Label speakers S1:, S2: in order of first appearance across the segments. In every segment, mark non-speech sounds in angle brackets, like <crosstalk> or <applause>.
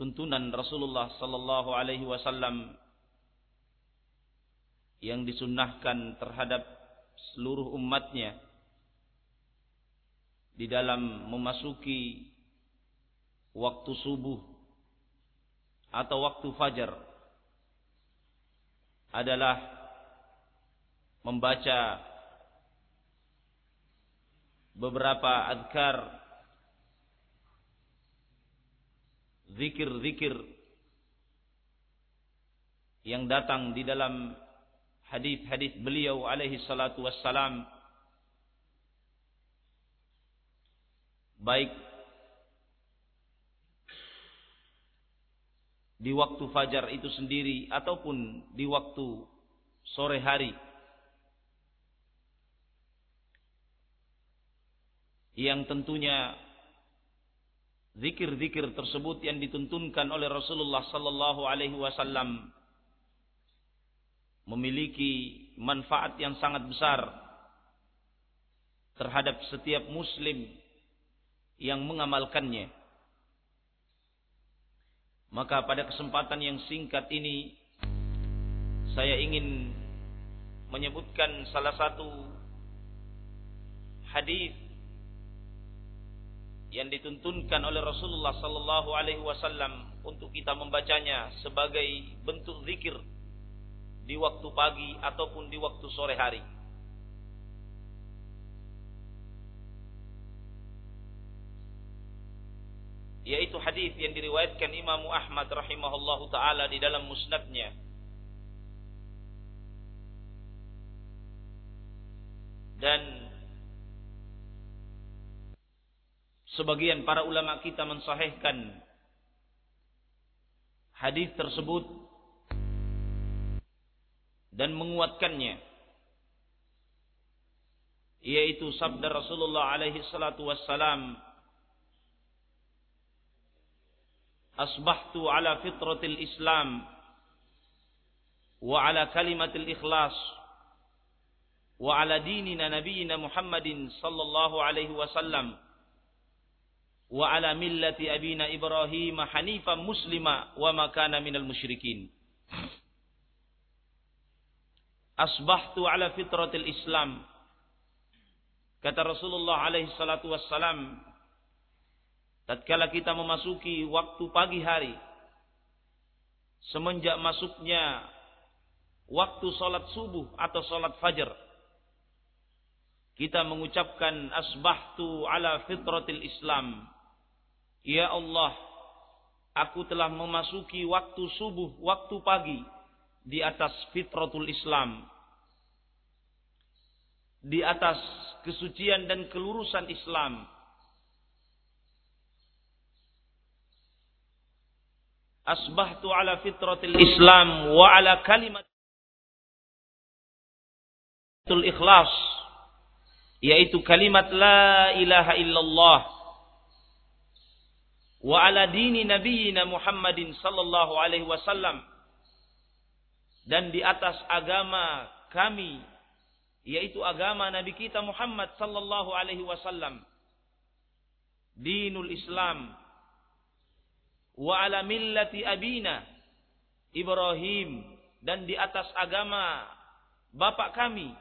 S1: tuntunan Rasulullah sallallahu alaihi wasallam yang disunnahkan terhadap seluruh umatnya di dalam memasuki waktu subuh atau waktu fajar adalah membaca beberapa adkar zikir-zikir yang datang di dalam hadis-hadis beliau alaihi salatu wassalam. Baik di waktu fajar itu sendiri ataupun di waktu sore hari. Yang tentunya zikir-zikir tersebut yang dituntunkan oleh Rasulullah sallallahu alaihi wasallam memiliki manfaat yang sangat besar terhadap setiap muslim yang mengamalkannya. Maka pada kesempatan yang singkat ini saya ingin menyebutkan salah satu hadis yang dituntunkan oleh Rasulullah sallallahu alaihi wasallam untuk kita membacanya sebagai bentuk zikir di waktu pagi ataupun di waktu sore hari. yaitu hadis yang diriwayatkan Imam Ahmad rahimahullahu taala di dalam musnadnya dan sebagian para ulama kita mensahihkan hadis tersebut dan menguatkannya yaitu sabda Rasulullah alaihi salatu wassalam asbahtu ala fitratil islam wa ala kalimatil ikhlas wa ala dinina nabiyina Muhammadin sallallahu alaihi wasallam wa ala millati abina Ibrahim hanifan muslima wa ma kana minal musyrikin asbahtu ala fitratil Islam. Kata Rasulullah alaihi salatu wassalam, tatkala kita memasuki waktu pagi hari, semenjak masuknya waktu salat subuh atau salat fajar, kita mengucapkan asbahtu ala fitratil Islam. Ya Allah, aku telah memasuki waktu subuh, waktu pagi di atas fitratul Islam. Di atas kesucian dan kelurusan Islam. Asbahtu ala fitratil Islam wa ala kalimat ikhlas yaitu kalimat la ilaha illallah wa ala dini nabiyina Muhammadin sallallahu alaihi wasallam. Dan di atas agama kami yaitu agama nabi kita Muhammad sallallahu alaihi wasallam. Dinul Islam. Wa ala millati abina Ibrahim. Dan di atas agama bapak kami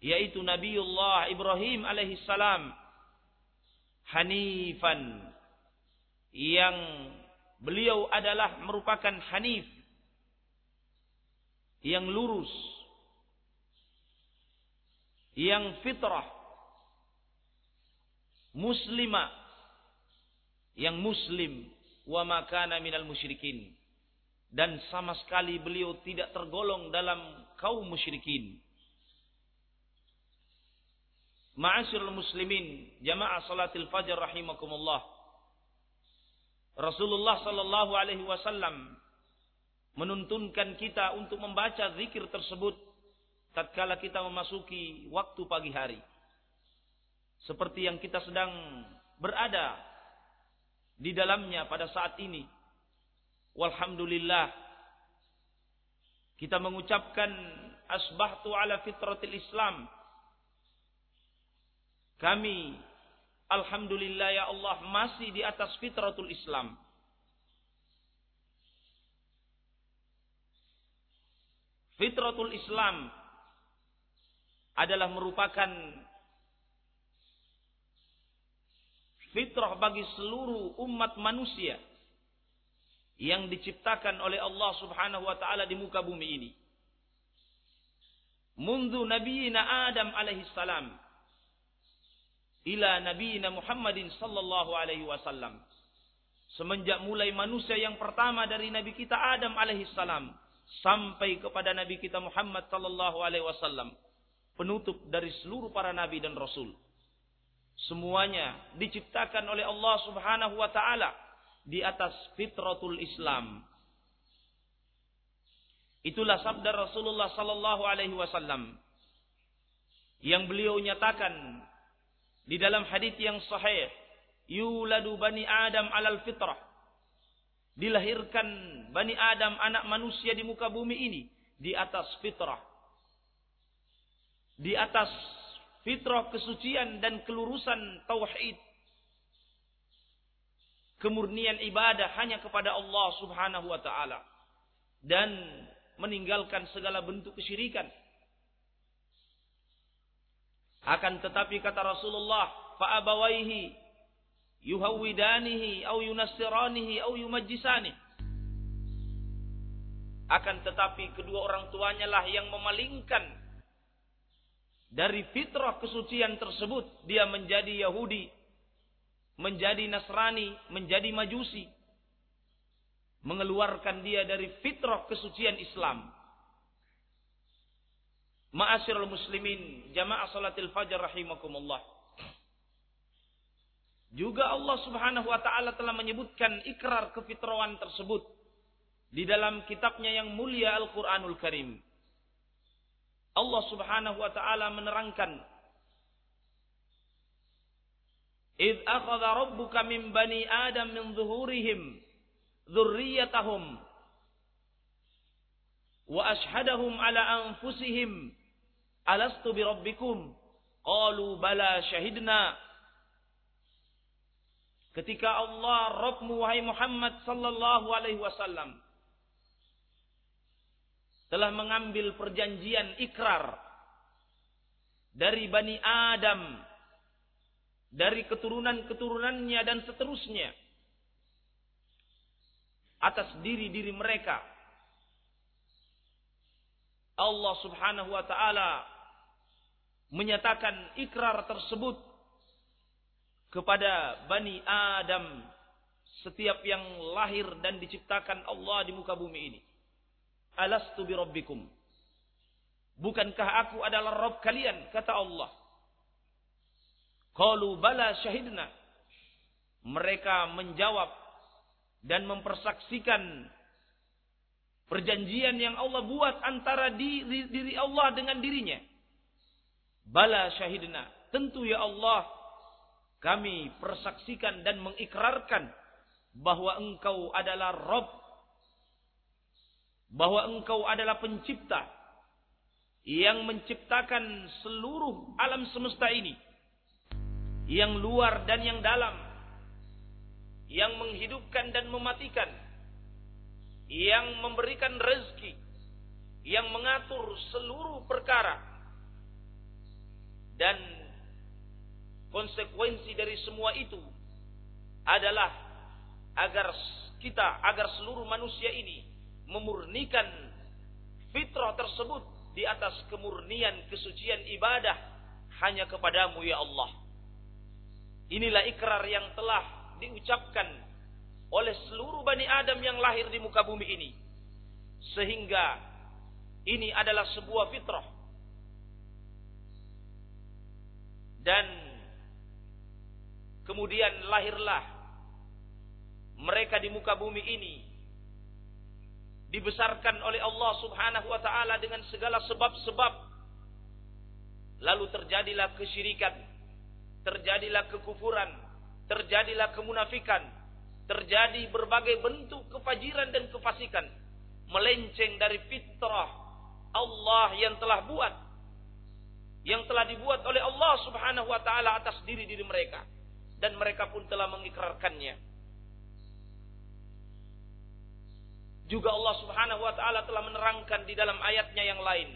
S1: yaitu Nabiullah Ibrahim alaihi salam. Hanifan yang beliau adalah merupakan hanif yang lurus, yang fitrah, muslimah, yang muslim, wa makana minal musyrikin. Dan sama sekali beliau tidak tergolong dalam kaum musyrikin. Ma'asyiral muslimin, jamaah salatil fajar rahimakumullah. Rasulullah sallallahu alaihi wasallam menuntunkan kita untuk membaca zikir tersebut tatkala kita memasuki waktu pagi hari. Seperti yang kita sedang berada di dalamnya pada saat ini. Walhamdulillah kita mengucapkan asbahtu ala fitratil Islam. Kami Alhamdulillah ya Allah masih di atas fitratul Islam. Fitratul Islam adalah merupakan fitrah bagi seluruh umat manusia yang diciptakan oleh Allah Subhanahu wa taala di muka bumi ini. Mundu Nabi Adam alaihi salam ila nabiyina Muhammadin sallallahu alaihi wasallam. Semenjak mulai manusia yang pertama dari nabi kita Adam alaihi salam sampai kepada nabi kita Muhammad sallallahu alaihi wasallam penutup dari seluruh para nabi dan rasul. Semuanya diciptakan oleh Allah Subhanahu wa taala di atas fitratul Islam. Itulah sabda Rasulullah sallallahu alaihi wasallam yang beliau nyatakan di dalam hadis yang sahih, yuladu bani Adam alal fitrah. Dilahirkan bani Adam anak manusia di muka bumi ini di atas fitrah di atas fitrah kesucian dan kelurusan tauhid. Kemurnian ibadah hanya kepada Allah Subhanahu wa taala dan meninggalkan segala bentuk kesyirikan. Akan tetapi kata Rasulullah, fa abawaihi yuhawidanihi au yunassiranihi au yumajjisani. Akan tetapi kedua orang tuanya lah yang memalingkan dari fitrah kesucian tersebut dia menjadi Yahudi, menjadi Nasrani, menjadi Majusi. Mengeluarkan dia dari fitrah kesucian Islam. Ma'asyiral muslimin, jamaah salatil fajar rahimakumullah. Juga Allah Subhanahu wa taala telah menyebutkan ikrar kefitrawan tersebut di dalam kitabnya yang mulia Al-Qur'anul Karim. Allah Subhanahu wa taala menerangkan Id akhadha rabbuka min bani Adam min zuhurihim dzurriyyatahum wa ashhadahum ala anfusihim alastu bi rabbikum qalu bala syahidna Ketika Allah Rabbmu wahai Muhammad sallallahu alaihi wasallam telah mengambil perjanjian ikrar dari Bani Adam, dari keturunan-keturunannya dan seterusnya atas diri-diri mereka. Allah Subhanahu wa taala menyatakan ikrar tersebut kepada Bani Adam setiap yang lahir dan diciptakan Allah di muka bumi ini. Alastu bi rabbikum. Bukankah aku adalah Rabb kalian? Kata Allah. Qalu bala syahidna. Mereka menjawab dan mempersaksikan perjanjian yang Allah buat antara diri, diri Allah dengan dirinya. Bala syahidna. Tentu ya Allah kami persaksikan dan mengikrarkan bahwa engkau adalah Rabb bahwa engkau adalah pencipta yang menciptakan seluruh alam semesta ini yang luar dan yang dalam yang menghidupkan dan mematikan yang memberikan rezeki yang mengatur seluruh perkara dan konsekuensi dari semua itu adalah agar kita agar seluruh manusia ini memurnikan fitrah tersebut di atas kemurnian kesucian ibadah hanya kepadamu ya Allah. Inilah ikrar yang telah diucapkan oleh seluruh Bani Adam yang lahir di muka bumi ini. Sehingga ini adalah sebuah fitrah. Dan kemudian lahirlah mereka di muka bumi ini dibesarkan oleh Allah Subhanahu wa taala dengan segala sebab-sebab. Lalu terjadilah kesyirikan terjadilah kekufuran terjadilah kemunafikan terjadi berbagai bentuk kefajiran dan kefasikan melenceng dari fitrah Allah yang telah buat yang telah dibuat oleh Allah Subhanahu wa taala atas diri-diri mereka dan mereka pun telah mengikrarkannya Juga Allah Subhanahu wa taala telah menerangkan di dalam ayatnya yang lain.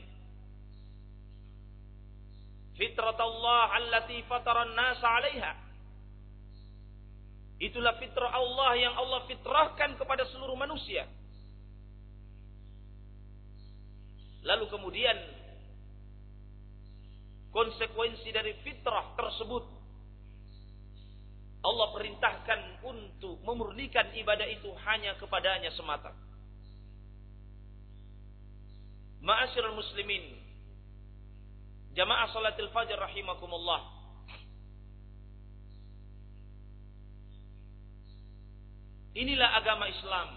S1: Fitratullah allati fataran nasa 'alaiha. Itulah fitrah Allah yang Allah fitrahkan kepada seluruh manusia. Lalu kemudian konsekuensi dari fitrah tersebut Allah perintahkan untuk memurnikan ibadah itu hanya kepadanya semata. Ma'asyiral muslimin, jamaah salatil fajr rahimakumullah. Inilah agama Islam.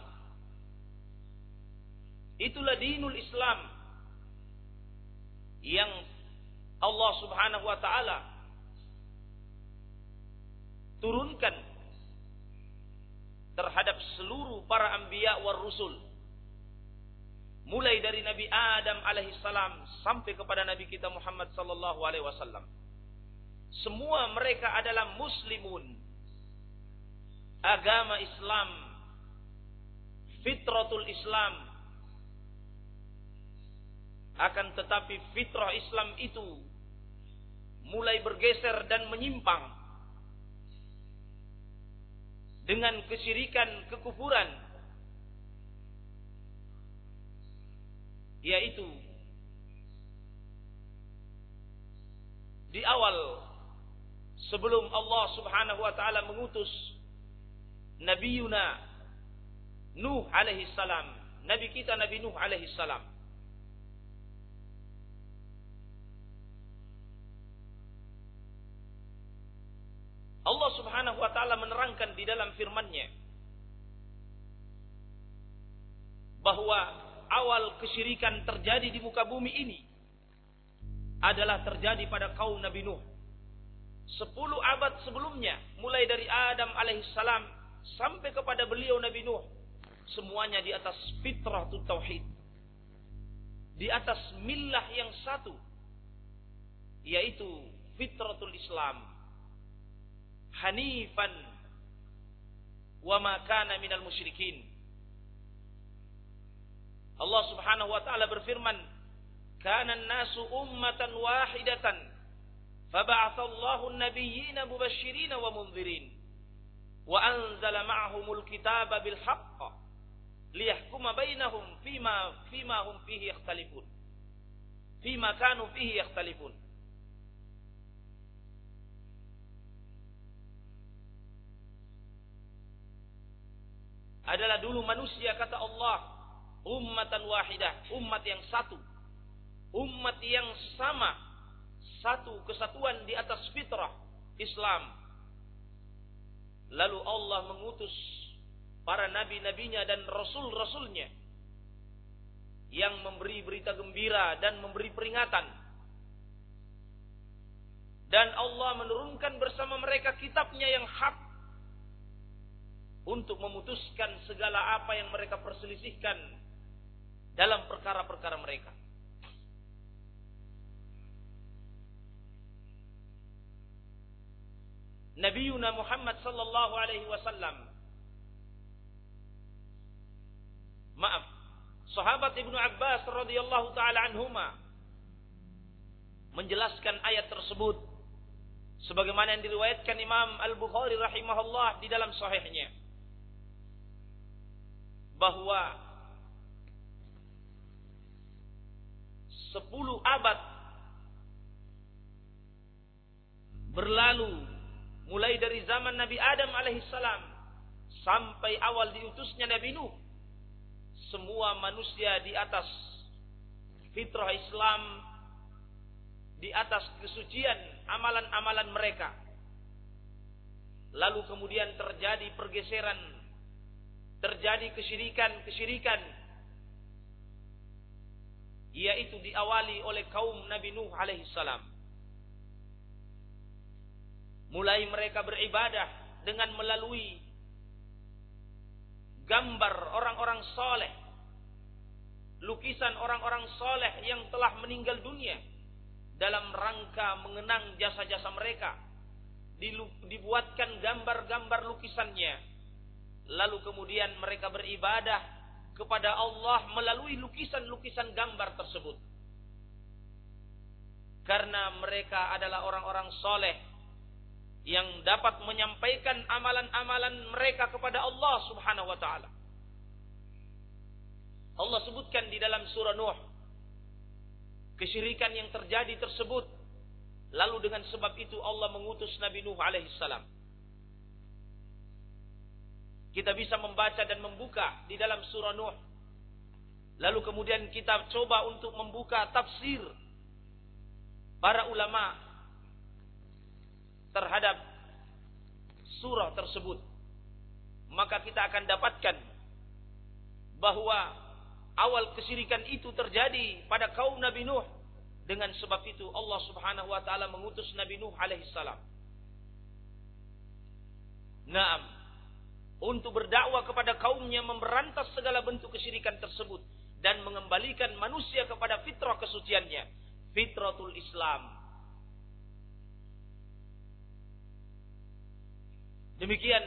S1: Itulah dinul Islam yang Allah Subhanahu wa taala turunkan terhadap seluruh para anbiya war rusul. Mulai dari Nabi Adam alaihissalam sampai kepada Nabi kita Muhammad sallallahu alaihi wasallam. Semua mereka adalah muslimun. Agama Islam fitratul Islam. Akan tetapi fitrah Islam itu mulai bergeser dan menyimpang dengan kesyirikan, kekufuran yaitu di awal sebelum Allah Subhanahu wa taala mengutus Nabi Yuna Nuh alaihi salam, nabi kita Nabi Nuh alaihi salam Allah Subhanahu wa taala menerangkan di dalam firman-Nya bahwa awal kesyirikan terjadi di muka bumi ini adalah terjadi pada kaum Nabi Nuh. Sepuluh abad sebelumnya, mulai dari Adam alaihissalam sampai kepada beliau Nabi Nuh, semuanya di atas fitrah tauhid. Di atas millah yang satu, yaitu fitratul Islam hanifan wa ma kana minal musyrikin. Allah Subhanahu wa taala berfirman, "Kana an-nasu ummatan wahidatan, fab'atha Allahu an-nabiyyina mubasysyirin wa mundzirin, wa anzala ma'ahumul kitaba bil haqq liyahkuma bainahum fima fima hum fihi yakhtalifun." Fima kanu fihi yakhtalifun. Adalah dulu manusia kata Allah ummatan wahidah, umat yang satu. Umat yang sama, satu kesatuan di atas fitrah Islam. Lalu Allah mengutus para nabi-nabinya dan rasul-rasulnya yang memberi berita gembira dan memberi peringatan. Dan Allah menurunkan bersama mereka kitabnya yang hak untuk memutuskan segala apa yang mereka perselisihkan dalam perkara-perkara mereka. Nabi Yuna Muhammad sallallahu alaihi wasallam Maaf, sahabat Ibnu Abbas radhiyallahu taala anhuma menjelaskan ayat tersebut sebagaimana yang diriwayatkan Imam Al-Bukhari rahimahullah di dalam sahihnya bahwa sepuluh abad berlalu mulai dari zaman Nabi Adam alaihissalam sampai awal diutusnya Nabi Nuh semua manusia di atas fitrah Islam di atas kesucian amalan-amalan mereka. Lalu kemudian terjadi pergeseran terjadi kesyirikan-kesyirikan yaitu diawali oleh kaum Nabi Nuh alaihi salam. Mulai mereka beribadah dengan melalui gambar orang-orang soleh, lukisan orang-orang soleh yang telah meninggal dunia dalam rangka mengenang jasa-jasa mereka. Dibuatkan gambar-gambar lukisannya Lalu kemudian mereka beribadah kepada Allah melalui lukisan-lukisan gambar tersebut. Karena mereka adalah orang-orang soleh yang dapat menyampaikan amalan-amalan mereka kepada Allah subhanahu wa ta'ala. Allah sebutkan di dalam surah Nuh kesyirikan yang terjadi tersebut lalu dengan sebab itu Allah mengutus Nabi Nuh alaihi salam kita bisa membaca dan membuka di dalam surah Nuh lalu kemudian kita coba untuk membuka tafsir para ulama terhadap surah tersebut maka kita akan dapatkan bahwa awal kesyirikan itu terjadi pada kaum Nabi Nuh. Dengan sebab itu Allah subhanahu wa ta'ala mengutus Nabi Nuh alaihi salam. Naam. Untuk berdakwah kepada kaumnya memberantas segala bentuk kesyirikan tersebut. Dan mengembalikan manusia kepada fitrah kesuciannya. Fitratul Islam. Demikian.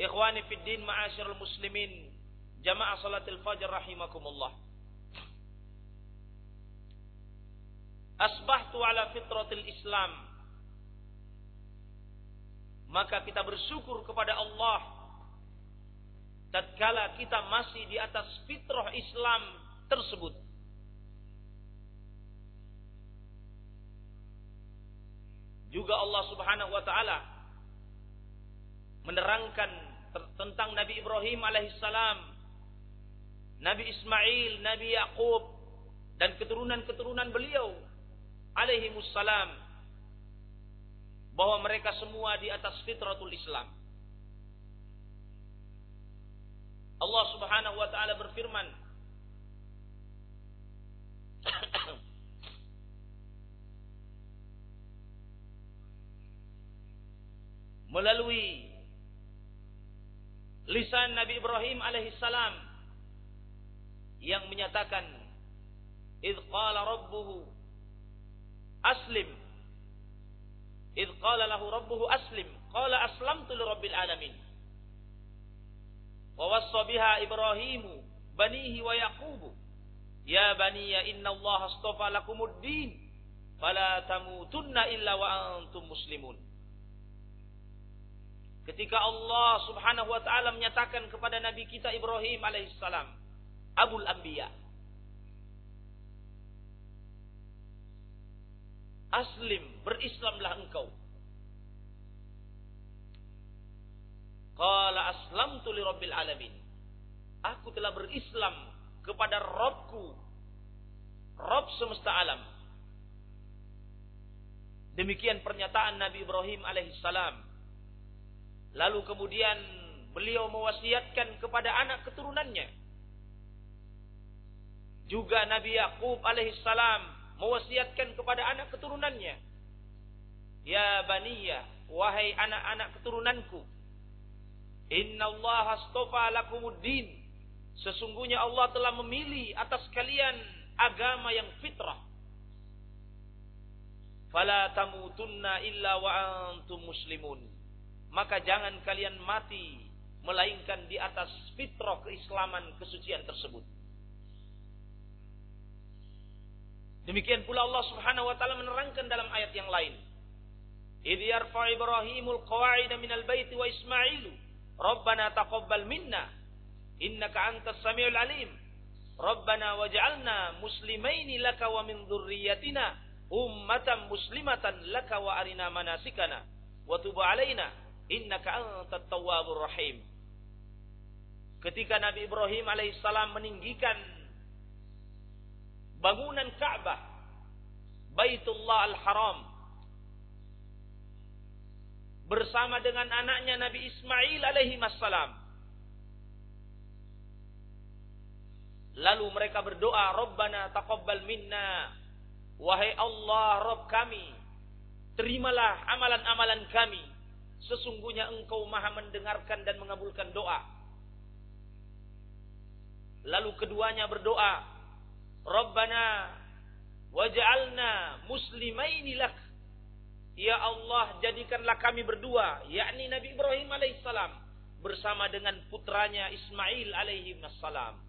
S1: Ikhwani fiddin ma'asyarul muslimin jamaah salatil fajr rahimakumullah. Asbahtu ala fitratil Islam. Maka kita bersyukur kepada Allah tatkala kita masih di atas fitrah Islam tersebut. Juga Allah Subhanahu wa taala menerangkan tentang Nabi Ibrahim alaihissalam Nabi Ismail, Nabi Yakub dan keturunan-keturunan beliau alaihi wassalam bahwa mereka semua di atas fitratul Islam. Allah Subhanahu wa taala berfirman <coughs> melalui lisan Nabi Ibrahim alaihissalam yang menyatakan id qala rabbuhu aslim id qala lahu rabbuhu aslim. Qala aslamtu li rabbil alamin. Wa wassa biha ibrahimu banihi wa yaqubu. Ya baniya inna allaha astafa lakumud din. Fala tamutunna illa wa antum muslimun. Ketika Allah Subhanahu wa taala menyatakan kepada nabi kita Ibrahim alaihissalam Abul Anbiya. Aslim, berislamlah engkau. Qala aslamtu li rabbil alamin. Aku telah berislam kepada Robku, Rob semesta alam. Demikian pernyataan Nabi Ibrahim alaihissalam. Lalu kemudian beliau mewasiatkan kepada anak keturunannya juga Nabi Yakub alaihissalam mewasiatkan kepada anak keturunannya. Ya baniya, wahai anak-anak keturunanku. Inna Allah astofa lakumuddin. Sesungguhnya Allah telah memilih atas kalian agama yang fitrah. Fala tamutunna illa wa antum muslimun. Maka jangan kalian mati melainkan di atas fitrah keislaman kesucian tersebut. Demikian pula Allah Subhanahu wa taala menerangkan dalam ayat yang lain. Idh yarfa Ibrahimul qawa'ida minal baiti wa Ismailu. Rabbana taqabbal minna. Innaka antas samiul alim. Rabbana waj'alna muslimaini laka wa min dhurriyyatina ummatan muslimatan laka wa arina manasikana. Wa tub alaina innaka antat tawwabur rahim. Ketika Nabi Ibrahim alaihissalam meninggikan bangunan Ka'bah, Baitullah Al-Haram, bersama dengan anaknya Nabi Ismail alaihi wassalam. Lalu mereka berdoa, Rabbana taqabbal minna. Wahai Allah, Rabb kami, terimalah amalan-amalan kami. Sesungguhnya engkau maha mendengarkan dan mengabulkan doa. Lalu keduanya berdoa, Rabbana waj'alna muslimaini lak. Ya Allah, jadikanlah kami berdua, yakni Nabi Ibrahim alaihissalam bersama dengan putranya Ismail alaihi wassalam.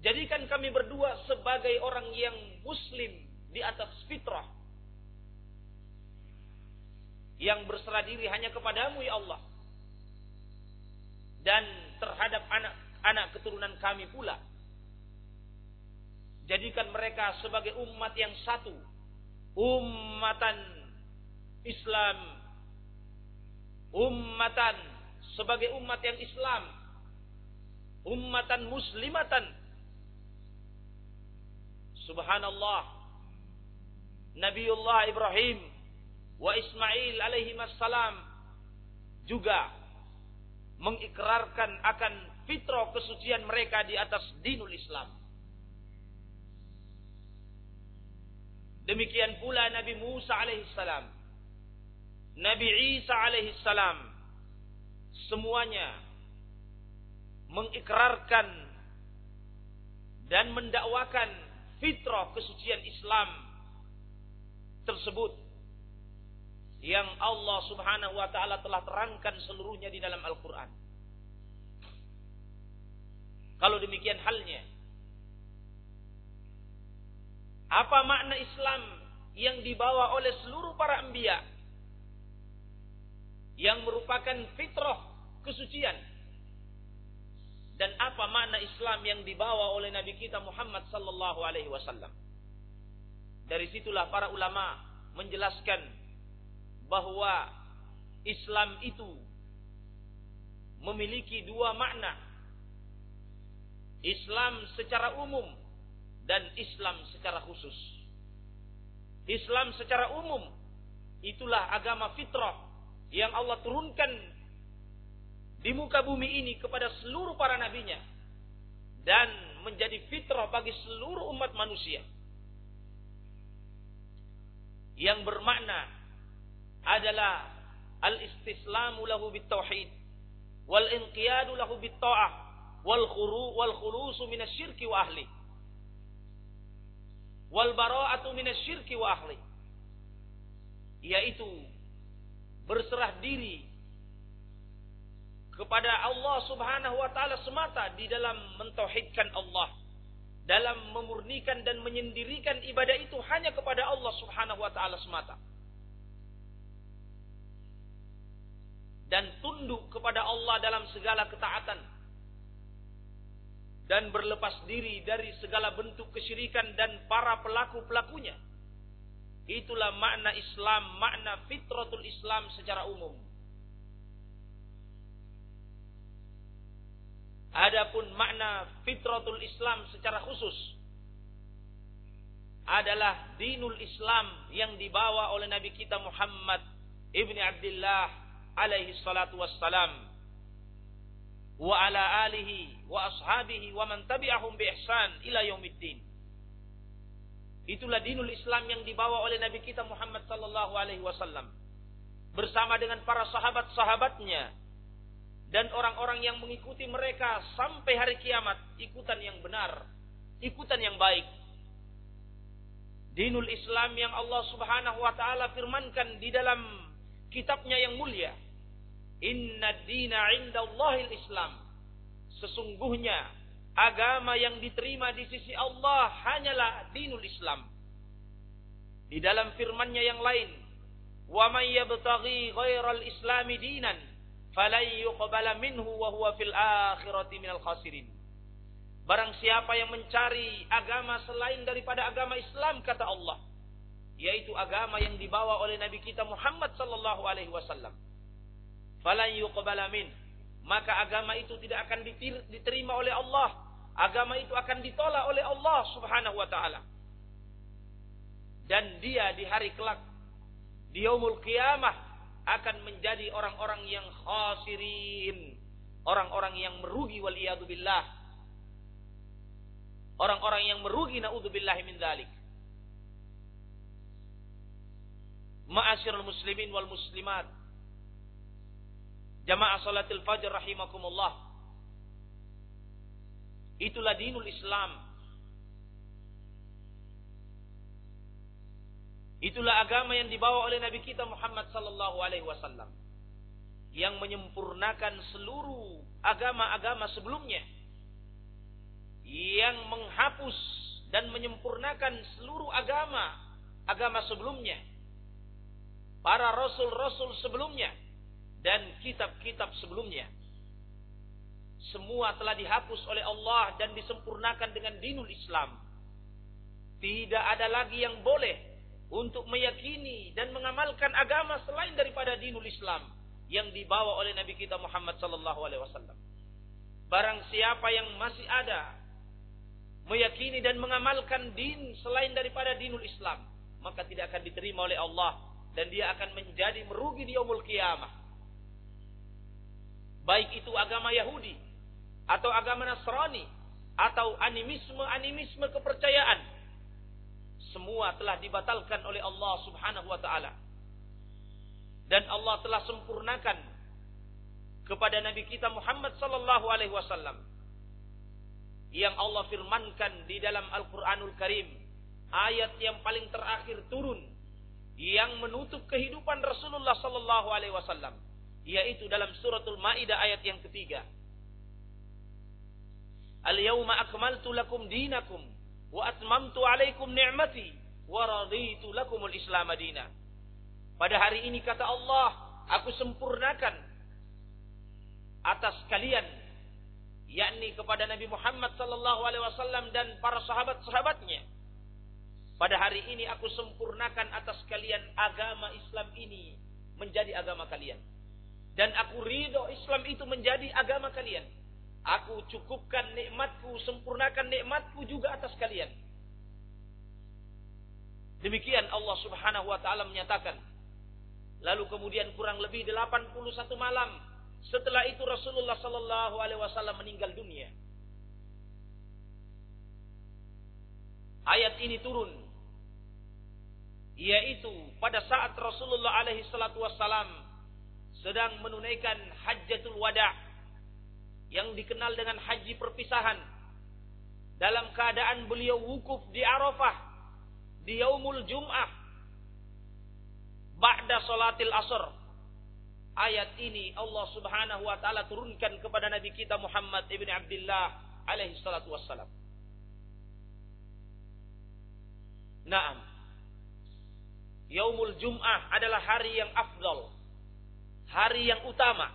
S1: Jadikan kami berdua sebagai orang yang muslim di atas fitrah. Yang berserah diri hanya kepadamu ya Allah. Dan terhadap anak-anak keturunan kami pula. Jadikan mereka sebagai umat yang satu. Ummatan Islam. Ummatan sebagai umat yang Islam. Ummatan muslimatan Subhanallah. Nabiullah Ibrahim wa Ismail alaihi salam juga mengikrarkan akan fitrah kesucian mereka di atas dinul Islam. Demikian pula Nabi Musa alaihi salam, Nabi Isa alaihi salam, semuanya mengikrarkan dan mendakwakan fitrah kesucian Islam tersebut yang Allah Subhanahu wa taala telah terangkan seluruhnya di dalam Al-Qur'an. Kalau demikian halnya, apa makna Islam yang dibawa oleh seluruh para anbiya yang merupakan fitrah kesucian dan apa makna Islam yang dibawa oleh Nabi kita Muhammad sallallahu alaihi wasallam. Dari situlah para ulama menjelaskan bahwa Islam itu memiliki dua makna. Islam secara umum dan Islam secara khusus. Islam secara umum itulah agama fitrah yang Allah turunkan di muka bumi ini kepada seluruh para nabinya dan menjadi fitrah bagi seluruh umat manusia yang bermakna adalah al-istislamu lahu bitauhid wal inqiyadu lahu bitta'ah wal khuru wal khulusu minasyirki wa ahli wal bara'atu minasyirki wa ahli. Yaitu berserah diri kepada Allah Subhanahu wa taala semata di dalam mentauhidkan Allah dalam memurnikan dan menyendirikan ibadah itu hanya kepada Allah Subhanahu wa taala semata. Dan tunduk kepada Allah dalam segala ketaatan dan berlepas diri dari segala bentuk kesyirikan dan para pelaku-pelakunya. Itulah makna Islam makna fitratul Islam secara umum. Adapun makna fitratul Islam secara khusus adalah dinul Islam yang dibawa oleh Nabi kita Muhammad ibni Abdullah alaihi salatu wassalam wa ala alihi wa ashabihi wa man tabi'ahum bi ihsan ila yaumiddin. Itulah dinul Islam yang dibawa oleh Nabi kita Muhammad sallallahu alaihi wasallam bersama dengan para sahabat-sahabatnya dan orang-orang yang mengikuti mereka sampai hari kiamat ikutan yang benar, ikutan yang baik. Dinul Islam yang Allah Subhanahu wa taala firmankan di dalam kitabnya yang mulia. Inna dina indallahil Islam. Sesungguhnya agama yang diterima di sisi Allah hanyalah dinul Islam. Di dalam firmannya yang lain, "Wa may yabtaghi ghairal islami dinan" falai yuqbala minhu wa huwa fil akhirati minal khasirin. Barang siapa yang mencari agama selain daripada agama Islam kata Allah, yaitu agama yang dibawa oleh Nabi kita Muhammad sallallahu alaihi wasallam. Falan yuqbala min, maka agama itu tidak akan diterima oleh Allah. Agama itu akan ditolak oleh Allah Subhanahu wa taala. Dan dia di hari kelak di yaumul qiyamah akan menjadi orang-orang yang khasirin, orang-orang yang merugi waliyadzubillah. Orang-orang yang merugi naudzubillah min dzalik. Ma'asyiral muslimin wal muslimat. Jamaah salatil fajr rahimakumullah. Itulah dinul Islam Itulah agama yang dibawa oleh Nabi kita Muhammad sallallahu alaihi wasallam. yang menyempurnakan seluruh agama-agama sebelumnya yang menghapus dan menyempurnakan seluruh agama agama sebelumnya para rasul-rasul sebelumnya dan kitab-kitab sebelumnya semua telah dihapus oleh Allah dan disempurnakan dengan dinul Islam tidak ada lagi yang boleh untuk meyakini dan mengamalkan agama selain daripada dinul Islam yang dibawa oleh Nabi kita Muhammad sallallahu alaihi wasallam. Barang siapa yang masih ada meyakini dan mengamalkan din selain daripada dinul Islam, maka tidak akan diterima oleh Allah dan dia akan menjadi merugi di yaumul kiamah. Baik itu agama Yahudi atau agama Nasrani atau animisme-animisme kepercayaan. Semua telah dibatalkan oleh Allah Subhanahu wa taala. Dan Allah telah sempurnakan kepada Nabi kita Muhammad sallallahu alaihi wasallam. Yang Allah firmankan di dalam Al-Qur'anul Karim ayat yang paling terakhir turun yang menutup kehidupan Rasulullah sallallahu alaihi wasallam yaitu dalam suratul Maidah ayat yang ketiga Al-yawma akmaltu lakum dinakum wa atmamtu alaikum ni'mati wa raditu lakumul Islam madinah pada hari ini kata Allah, aku sempurnakan atas kalian yakni kepada Nabi Muhammad sallallahu alaihi wasallam dan para sahabat-sahabatnya. Pada hari ini aku sempurnakan atas kalian agama Islam ini menjadi agama kalian. Dan aku ridho Islam itu menjadi agama kalian. Aku cukupkan nikmatku, sempurnakan nikmatku juga atas kalian. Demikian Allah subhanahu wa ta'ala menyatakan Lalu kemudian kurang lebih 81 malam setelah itu Rasulullah sallallahu alaihi wasallam meninggal dunia. Ayat ini turun yaitu pada saat Rasulullah alaihi salatu wasallam sedang menunaikan hajjatul wada yang dikenal dengan haji perpisahan dalam keadaan beliau wukuf di Arafah di yaumul Jum'ah ba'da salatil asr. Ayat ini Allah Subhanahu wa taala turunkan kepada Nabi kita Muhammad ibn Abdullah alaihi salatu wassalam. Naam. Yaumul Jum'ah adalah hari yang afdal. Hari yang utama.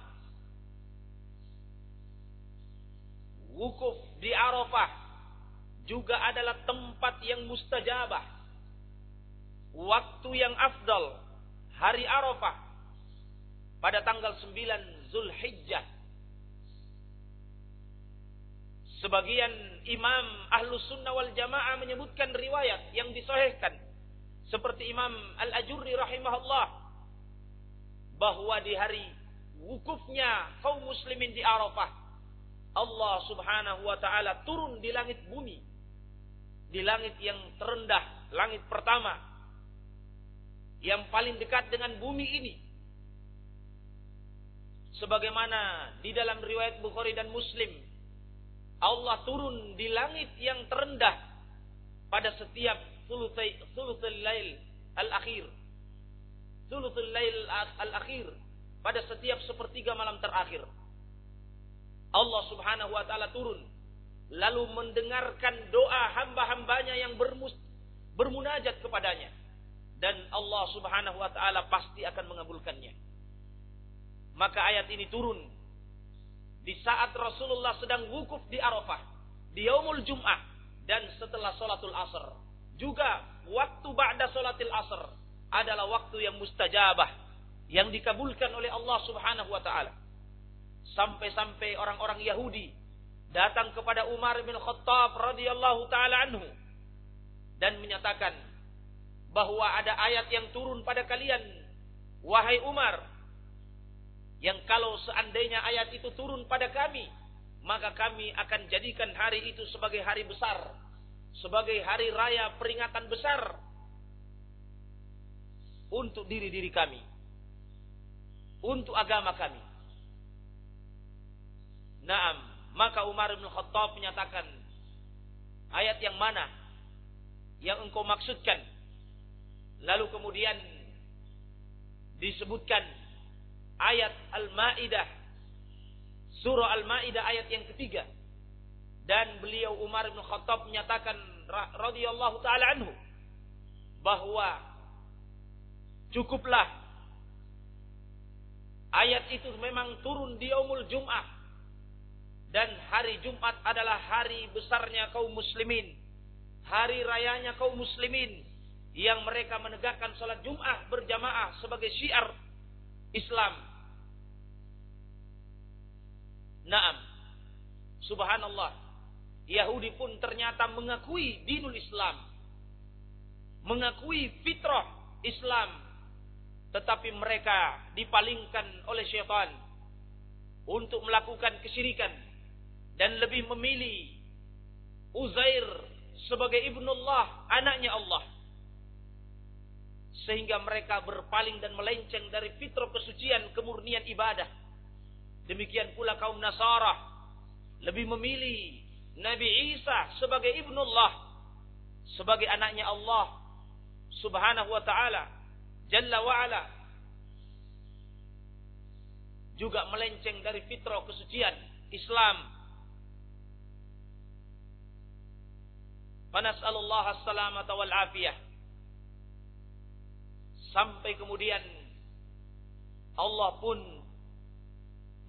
S1: Wukuf di Arafah juga adalah tempat yang mustajabah. Waktu yang afdal hari Arafah pada tanggal 9 Zulhijjah. Sebagian imam ahlu sunnah wal jamaah menyebutkan riwayat yang disahihkan. Seperti Imam Al-Ajurri rahimahullah. Bahwa di hari wukufnya kaum muslimin di Arafah. Allah subhanahu wa ta'ala turun di langit bumi. Di langit yang terendah. Langit pertama yang paling dekat dengan bumi ini. Sebagaimana di dalam riwayat Bukhari dan Muslim, Allah turun di langit yang terendah pada setiap thuluthul lail al-akhir. Thuluthul lail al-akhir pada setiap sepertiga malam terakhir. Allah Subhanahu wa taala turun lalu mendengarkan doa hamba-hambanya yang bermus, bermunajat kepadanya dan Allah Subhanahu wa taala pasti akan mengabulkannya. Maka ayat ini turun di saat Rasulullah sedang wukuf di Arafah, di yaumul Jum'ah dan setelah salatul asr. Juga waktu ba'da salatil asr adalah waktu yang mustajabah yang dikabulkan oleh Allah Subhanahu wa taala. Sampai-sampai orang-orang Yahudi datang kepada Umar bin Khattab radhiyallahu taala anhu dan menyatakan bahwa ada ayat yang turun pada kalian wahai Umar yang kalau seandainya ayat itu turun pada kami maka kami akan jadikan hari itu sebagai hari besar sebagai hari raya peringatan besar untuk diri-diri kami untuk agama kami. Naam maka Umar bin Khattab menyatakan ayat yang mana yang engkau maksudkan? Lalu kemudian disebutkan ayat Al-Maidah surah Al-Maidah ayat yang ketiga. Dan beliau Umar bin Khattab menyatakan radhiyallahu taala anhu bahwa cukuplah ayat itu memang turun di yaumul Jum'ah dan hari Jumat adalah hari besarnya kaum muslimin hari rayanya kaum muslimin yang mereka menegakkan salat Jum'ah berjamaah sebagai syiar Islam. Naam. Subhanallah. Yahudi pun ternyata mengakui dinul Islam. Mengakui fitrah Islam. Tetapi mereka dipalingkan oleh syaitan untuk melakukan kesyirikan dan lebih memilih Uzair sebagai ibnullah, anaknya Allah. Sehingga mereka berpaling dan melenceng dari fitrah kesucian kemurnian ibadah. Demikian pula kaum Nasara lebih memilih Nabi Isa sebagai ibnullah, sebagai anaknya Allah Subhanahu wa taala, Jalla wa ala. Juga melenceng dari fitrah kesucian Islam Fanas'alullah as-salamata wal afiyah. Sampai kemudian Allah pun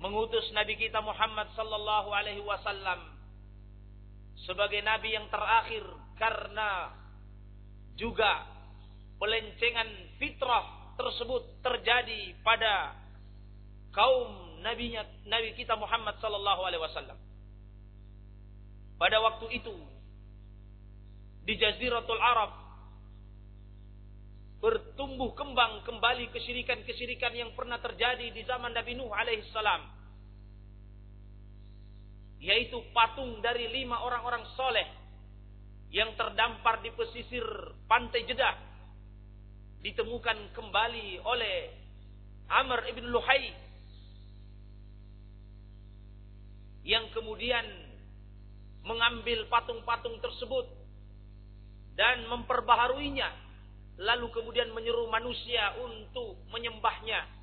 S1: mengutus Nabi kita Muhammad sallallahu alaihi wasallam sebagai nabi yang terakhir karena juga pelencengan fitrah tersebut terjadi pada kaum nabinya nabi kita Muhammad sallallahu alaihi wasallam. Pada waktu itu di Jaziratul Arab bertumbuh kembang kembali kesyirikan-kesyirikan yang pernah terjadi di zaman Nabi Nuh alaihissalam yaitu patung dari lima orang-orang soleh yang terdampar di pesisir pantai Jeddah ditemukan kembali oleh Amr ibn Luhai yang kemudian mengambil patung-patung tersebut dan memperbaharuinya lalu kemudian menyeru manusia untuk menyembahnya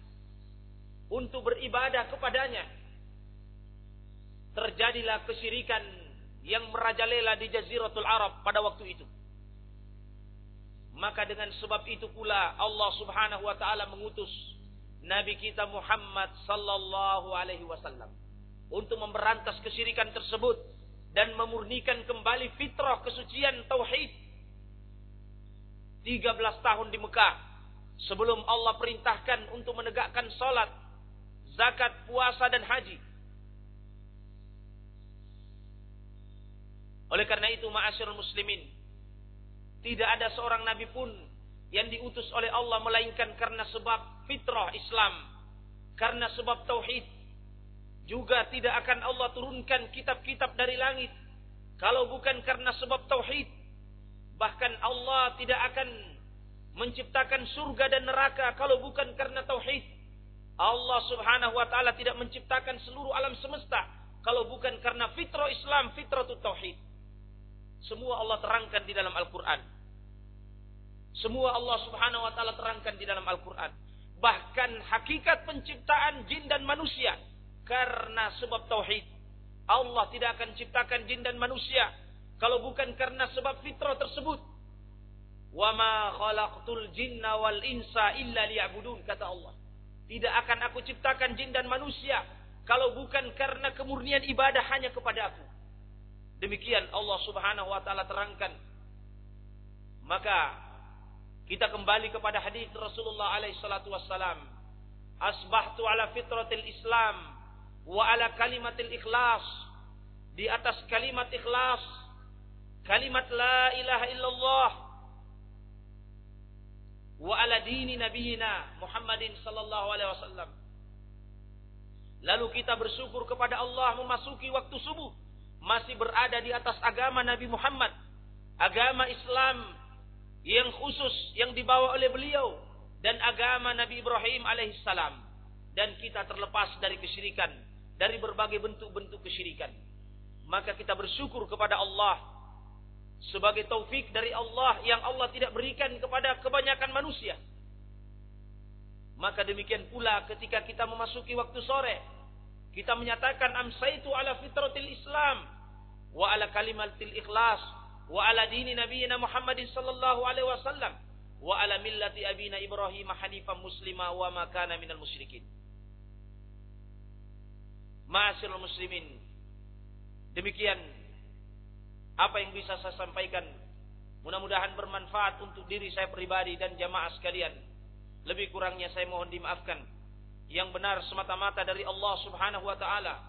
S1: untuk beribadah kepadanya. Terjadilah kesyirikan yang merajalela di jaziratul Arab pada waktu itu maka dengan sebab itu pula Allah Subhanahu wa taala mengutus nabi kita Muhammad sallallahu alaihi wasallam untuk memberantas kesyirikan tersebut dan memurnikan kembali fitrah kesucian tauhid 13 tahun di Mekah sebelum Allah perintahkan untuk menegakkan salat, zakat, puasa dan haji. Oleh karena itu ma'asyiral muslimin, tidak ada seorang nabi pun yang diutus oleh Allah melainkan karena sebab fitrah Islam, karena sebab tauhid. Juga tidak akan Allah turunkan kitab-kitab dari langit kalau bukan karena sebab tauhid Bahkan Allah tidak akan menciptakan surga dan neraka kalau bukan karena tauhid. Allah Subhanahu wa taala tidak menciptakan seluruh alam semesta kalau bukan karena fitrah Islam, fitrah tauhid. Semua Allah terangkan di dalam Al-Qur'an. Semua Allah Subhanahu wa taala terangkan di dalam Al-Qur'an. Bahkan hakikat penciptaan jin dan manusia karena sebab tauhid. Allah tidak akan ciptakan jin dan manusia kalau bukan karena sebab fitrah tersebut. Wa ma jinna wal insa illa liya'budun kata Allah. Tidak akan aku ciptakan jin dan manusia kalau bukan karena kemurnian ibadah hanya kepada aku. Demikian Allah Subhanahu wa taala terangkan. Maka kita kembali kepada hadis Rasulullah alaihi salatu wassalam. Asbahtu ala fitratil Islam wa ala kalimatil ikhlas. Di atas kalimat ikhlas kalimat la ilaha illallah wa ala dini nabiyina Muhammadin sallallahu alaihi wasallam. Lalu kita bersyukur kepada Allah memasuki waktu subuh masih berada di atas agama Nabi Muhammad, agama Islam yang khusus yang dibawa oleh beliau dan agama Nabi Ibrahim alaihissalam dan kita terlepas dari kesyirikan, dari berbagai bentuk-bentuk kesyirikan. Maka kita bersyukur kepada Allah sebagai taufik dari Allah yang Allah tidak berikan kepada kebanyakan manusia. Maka demikian pula ketika kita memasuki waktu sore, kita menyatakan amsaitu ala fitratil Islam wa ala kalimatil ikhlas wa ala dini nabiyina Muhammadin sallallahu alaihi wasallam wa ala millati abina Ibrahim hanifan muslima wa ma kana minal musyrikin. Ma'asyiral muslimin. Demikian apa yang bisa saya sampaikan. Mudah-mudahan bermanfaat untuk diri saya pribadi dan jamaah sekalian. Lebih kurangnya saya mohon dimaafkan yang benar semata-mata dari Allah Subhanahu wa taala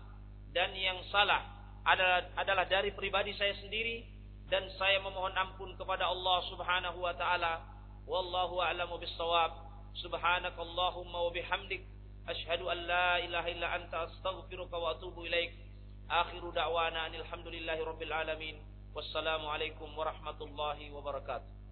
S1: dan yang salah adalah adalah dari pribadi saya sendiri dan saya memohon ampun kepada Allah Subhanahu wa taala wallahu a'lamu bis-shawab subhanakallahumma wa bihamdik asyhadu an la ilaha illa anta astaghfiruka wa atubu ilaik akhiru da'wana alhamdulillahi rabbil alamin wassalamu alaikum warahmatullahi wabarakatuh